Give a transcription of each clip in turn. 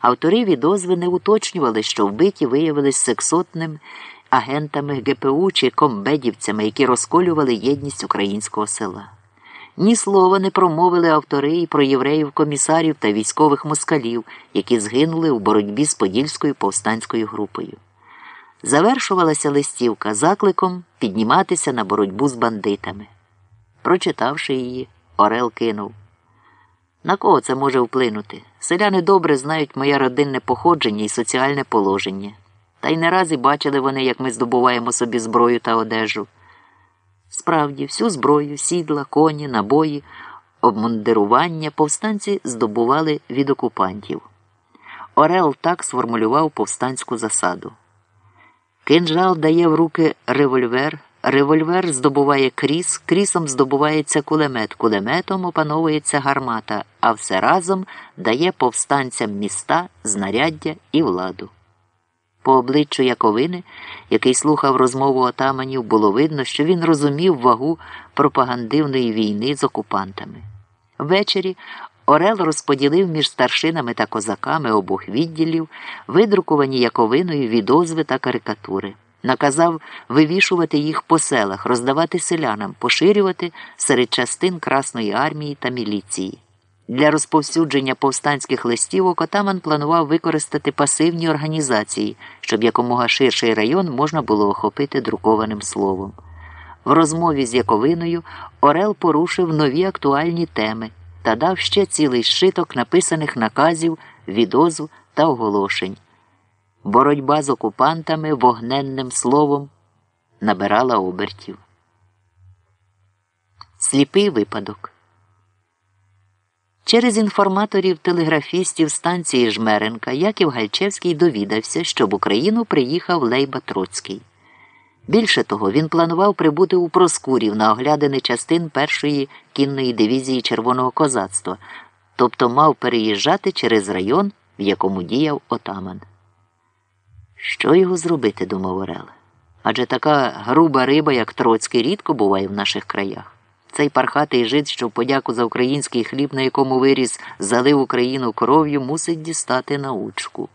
Автори відозви не уточнювали, що вбиті виявились сексотним агентами ГПУ чи комбедівцями, які розколювали єдність українського села. Ні слова не промовили автори і про євреїв, комісарів та військових москалів, які згинули у боротьбі з Подільською повстанською групою. Завершувалася листівка закликом підніматися на боротьбу з бандитами. Прочитавши її, Орел кинув. На кого це може вплинути? Селяни добре знають моє родинне походження і соціальне положення. Та й не раз і бачили вони, як ми здобуваємо собі зброю та одежу. Справді, всю зброю, сідла, коні, набої, обмундирування повстанці здобували від окупантів. Орел так сформулював повстанську засаду. Кинжал дає в руки револьвер, револьвер здобуває кріс, крісом здобувається кулемет, кулеметом опановується гармата, а все разом дає повстанцям міста, знаряддя і владу. По обличчю Яковини, який слухав розмову отаманів, було видно, що він розумів вагу пропагандивної війни з окупантами. Ввечері Орел розподілив між старшинами та козаками обох відділів видрукувані Яковиною відозви та карикатури. Наказав вивішувати їх по селах, роздавати селянам, поширювати серед частин Красної армії та міліції. Для розповсюдження повстанських листівок отаман планував використати пасивні організації, щоб якомога ширший район можна було охопити друкованим словом. В розмові з Яковиною Орел порушив нові актуальні теми та дав ще цілий шиток написаних наказів, відозв та оголошень. Боротьба з окупантами вогненним словом набирала обертів. Сліпий випадок. Через інформаторів телеграфістів станції Жмеренка Яків Гальчевський довідався, що в Україну приїхав Лейба Троцький. Більше того, він планував прибути у Проскурів на оглядини частин першої кінної дивізії Червоного козацтва, тобто мав переїжджати через район, в якому діяв отаман. Що його зробити, думав Орел? Адже така груба риба, як Троцький, рідко буває в наших краях. Цей пархатий жид, що в подяку за український хліб, на якому виріс, залив Україну кров'ю, мусить дістати научку.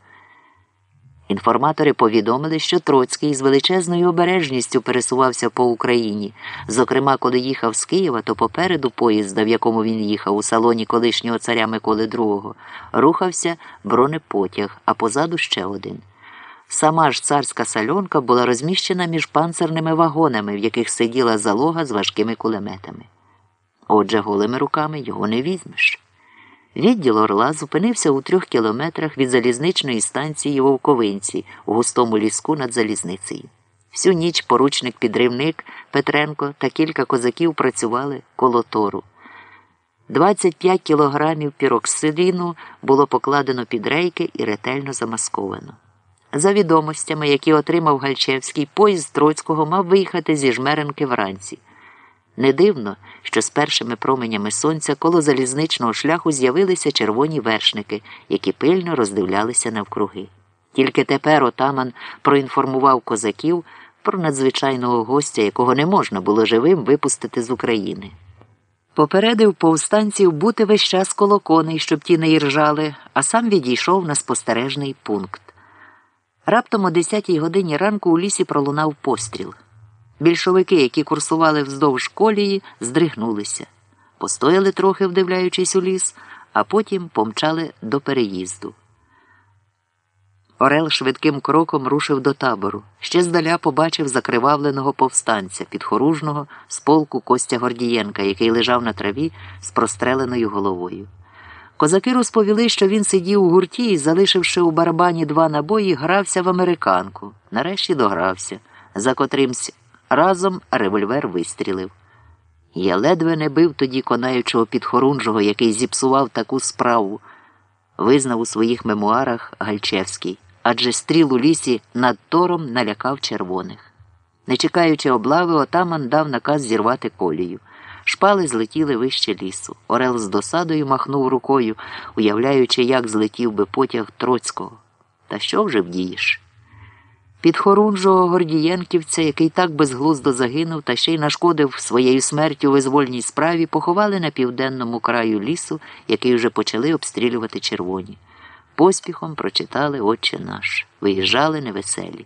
Інформатори повідомили, що Троцький з величезною обережністю пересувався по Україні. Зокрема, коли їхав з Києва, то попереду поїзда, в якому він їхав, у салоні колишнього царя Миколи II, рухався бронепотяг, а позаду ще один. Сама ж царська сальонка була розміщена між панцерними вагонами, в яких сиділа залога з важкими кулеметами. Отже, голими руками його не візьмеш. Відділ Орла зупинився у трьох кілометрах від залізничної станції Вовковинці у густому ліску над залізницею. Всю ніч поручник підривник Петренко та кілька козаків працювали коло тору. 25 кілограмів піроксидину було покладено під рейки і ретельно замасковано. За відомостями, які отримав Гальчевський, поїзд Троцького мав виїхати зі жмеренки вранці. Не дивно, що з першими променями сонця коло залізничного шляху з'явилися червоні вершники, які пильно роздивлялися навкруги. Тільки тепер отаман проінформував козаків про надзвичайного гостя, якого не можна було живим випустити з України. Попередив повстанців бути весь час коло коней, щоб ті не іржали, а сам відійшов на спостережний пункт. Раптом о 10 годині ранку у лісі пролунав постріл. Більшовики, які курсували вздовж колії, здригнулися, постояли трохи, вдивляючись у ліс, а потім помчали до переїзду. Орел швидким кроком рушив до табору. Ще здаля побачив закривавленого повстанця, підхоружного з полку Костя Гордієнка, який лежав на траві з простреленою головою. Козаки розповіли, що він сидів у гурті і, залишивши у барабані два набої, грався в американку. Нарешті догрався. За котримсь разом револьвер вистрілив. Я ледве не бив тоді конаючого підхорунжого, який зіпсував таку справу, визнав у своїх мемуарах Гальчевський, адже стріл у лісі над тором налякав червоних. Не чекаючи облави, отаман дав наказ зірвати колію. Шпали злетіли вище лісу. Орел з досадою махнув рукою, уявляючи, як злетів би потяг Троцького. Та що вже вдієш? Підхорунжого Гордієнківця, який так безглуздо загинув та ще й нашкодив своєю смертю визвольній справі, поховали на південному краю лісу, який вже почали обстрілювати червоні. поспіхом прочитали Отче наш, виїжджали невеселі.